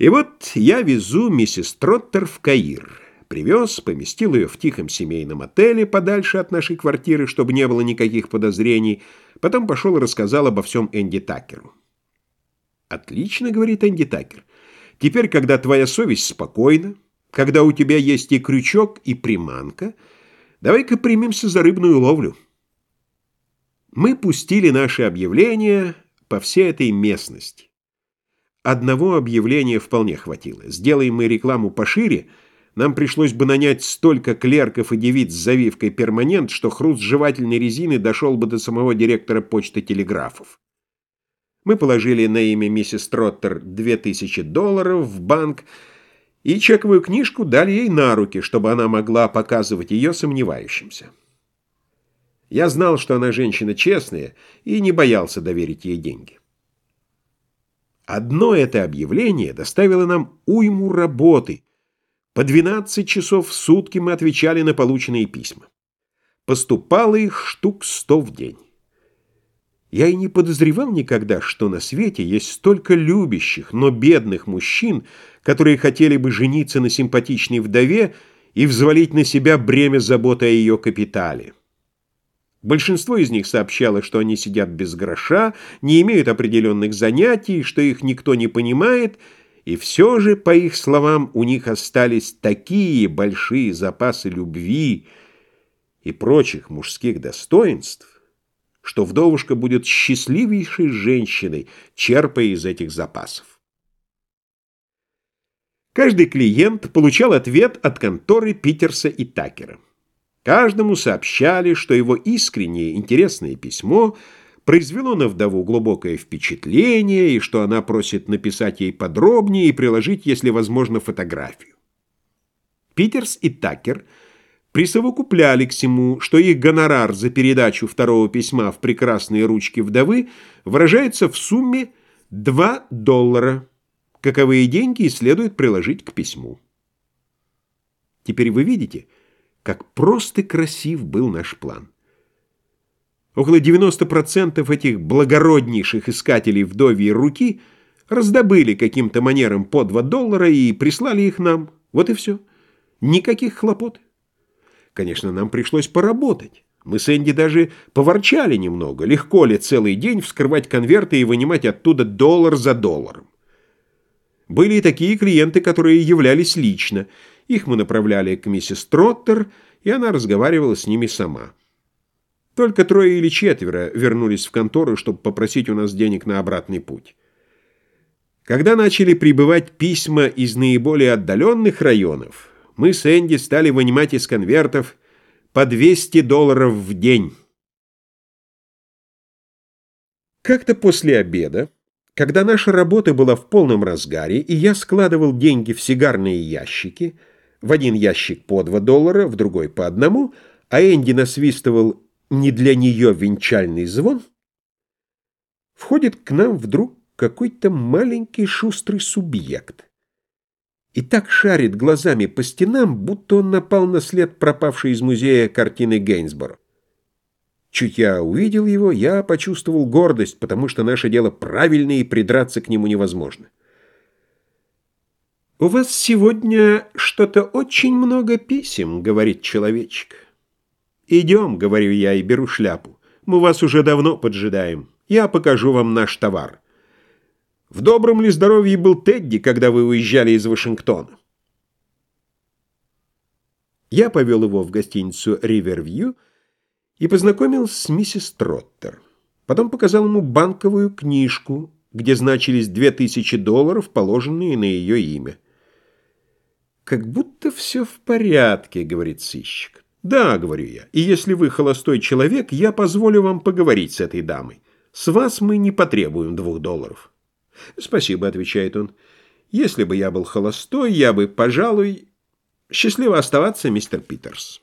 И вот я везу миссис Троттер в Каир. Привез, поместил ее в тихом семейном отеле подальше от нашей квартиры, чтобы не было никаких подозрений. Потом пошел и рассказал обо всем Энди Такеру. «Отлично», — говорит Энди Такер. «Теперь, когда твоя совесть спокойна, когда у тебя есть и крючок, и приманка, давай-ка примемся за рыбную ловлю». Мы пустили наши объявления по всей этой местности. Одного объявления вполне хватило. Сделаем мы рекламу пошире, нам пришлось бы нанять столько клерков и девиц с завивкой перманент, что хруст жевательной резины дошел бы до самого директора почты телеграфов. Мы положили на имя миссис Троттер 2000 долларов в банк и чековую книжку дали ей на руки, чтобы она могла показывать ее сомневающимся. Я знал, что она женщина честная, и не боялся доверить ей деньги. Одно это объявление доставило нам уйму работы. По 12 часов в сутки мы отвечали на полученные письма. Поступало их штук сто в день. Я и не подозревал никогда, что на свете есть столько любящих, но бедных мужчин, которые хотели бы жениться на симпатичной вдове и взвалить на себя бремя заботы о ее капитале. Большинство из них сообщало, что они сидят без гроша, не имеют определенных занятий, что их никто не понимает, и все же, по их словам, у них остались такие большие запасы любви и прочих мужских достоинств, что вдовушка будет счастливейшей женщиной, черпая из этих запасов. Каждый клиент получал ответ от конторы Питерса и Такера. Каждому сообщали, что его искреннее интересное письмо произвело на вдову глубокое впечатление и что она просит написать ей подробнее и приложить, если возможно, фотографию. Питерс и Такер присовокупляли к всему, что их гонорар за передачу второго письма в прекрасные ручки вдовы выражается в сумме 2 доллара, каковые деньги и следует приложить к письму. Теперь вы видите – как просто красив был наш план. Около 90% этих благороднейших искателей вдовьей руки раздобыли каким-то манером по 2 доллара и прислали их нам. Вот и все. Никаких хлопот. Конечно, нам пришлось поработать. Мы с Энди даже поворчали немного. Легко ли целый день вскрывать конверты и вынимать оттуда доллар за долларом. Были и такие клиенты, которые являлись лично. Их мы направляли к миссис Троттер, и она разговаривала с ними сама. Только трое или четверо вернулись в контору, чтобы попросить у нас денег на обратный путь. Когда начали прибывать письма из наиболее отдаленных районов, мы с Энди стали вынимать из конвертов по 200 долларов в день. Как-то после обеда когда наша работа была в полном разгаре, и я складывал деньги в сигарные ящики, в один ящик по два доллара, в другой по одному, а Энди насвистывал не для нее венчальный звон, входит к нам вдруг какой-то маленький шустрый субъект. И так шарит глазами по стенам, будто он напал на след пропавшей из музея картины Гейнсборо. Чуть я увидел его, я почувствовал гордость, потому что наше дело правильное и придраться к нему невозможно. «У вас сегодня что-то очень много писем», — говорит человечек. «Идем», — говорю я и беру шляпу. «Мы вас уже давно поджидаем. Я покажу вам наш товар». В добром ли здоровье был Тедди, когда вы уезжали из Вашингтона? Я повел его в гостиницу «Ривервью», и познакомил с миссис Троттер. Потом показал ему банковую книжку, где значились две тысячи долларов, положенные на ее имя. «Как будто все в порядке», — говорит сыщик. «Да», — говорю я, — «и если вы холостой человек, я позволю вам поговорить с этой дамой. С вас мы не потребуем двух долларов». «Спасибо», — отвечает он. «Если бы я был холостой, я бы, пожалуй...» «Счастливо оставаться, мистер Питерс».